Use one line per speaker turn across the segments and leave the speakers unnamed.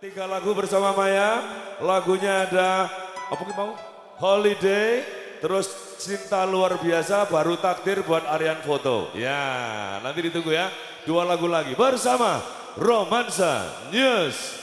Tiga lagu bersama Maya, lagunya ada apa mau? Holiday, terus Cinta Luar Biasa, baru Takdir buat Aryan Foto. Ya, nanti ditunggu ya. Dua lagu lagi bersama Romansa News.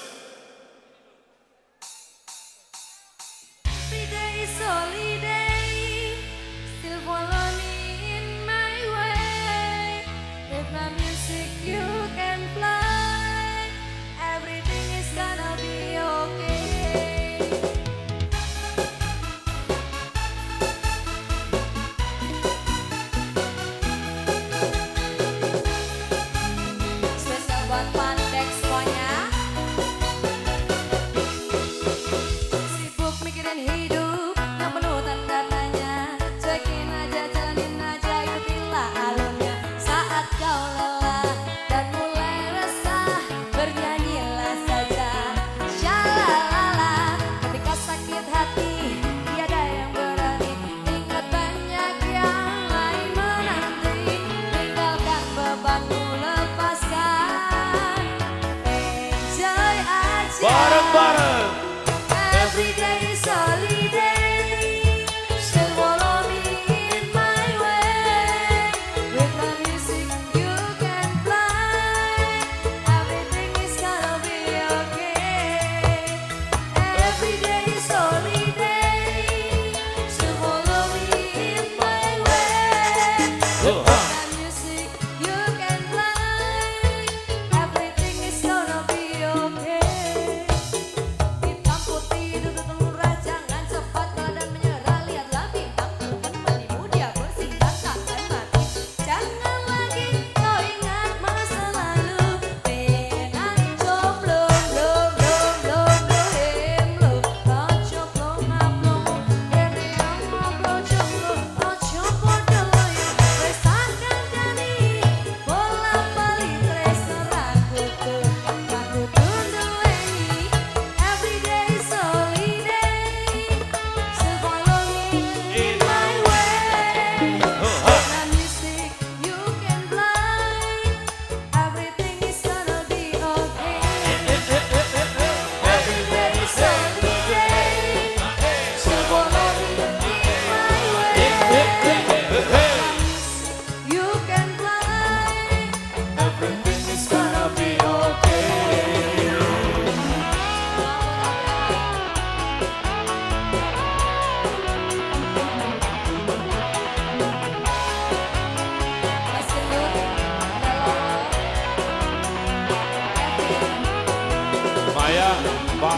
乐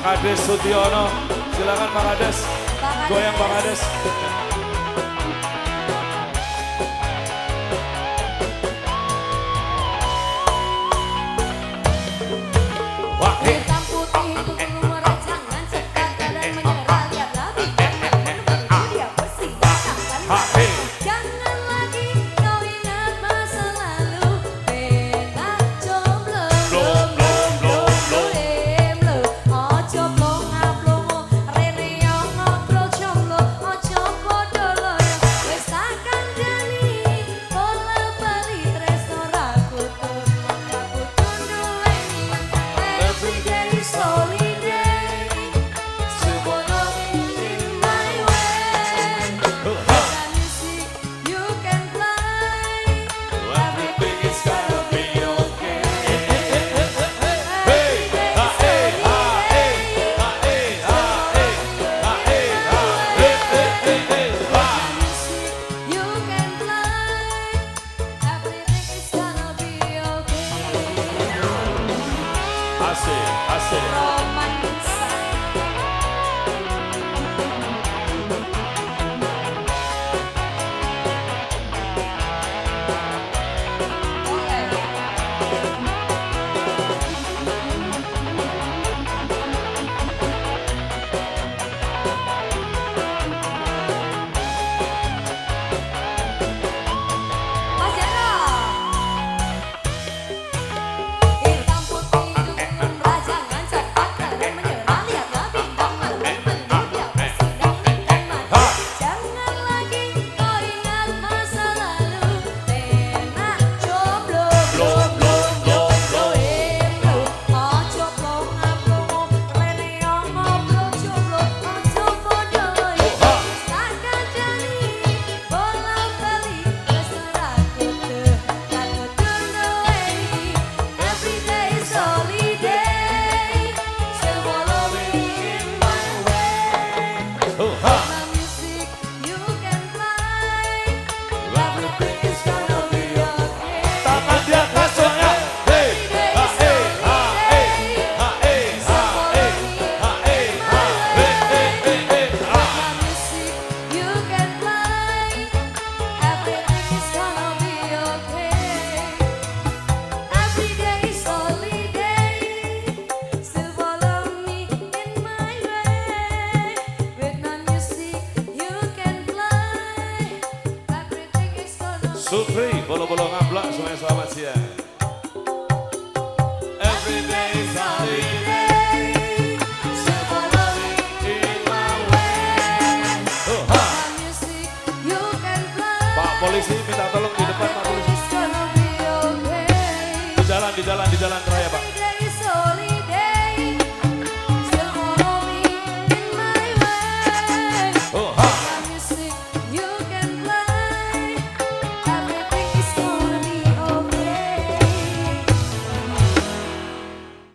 Kades Sutiono. Silakan Pak Kades. Goyang Pak Kades. Supri, bolo-bolo ngablak, semuanya selamat siang. Every polisi minta tolong di depan Pak polisi. Di jalan, di jalan, di jalan raya.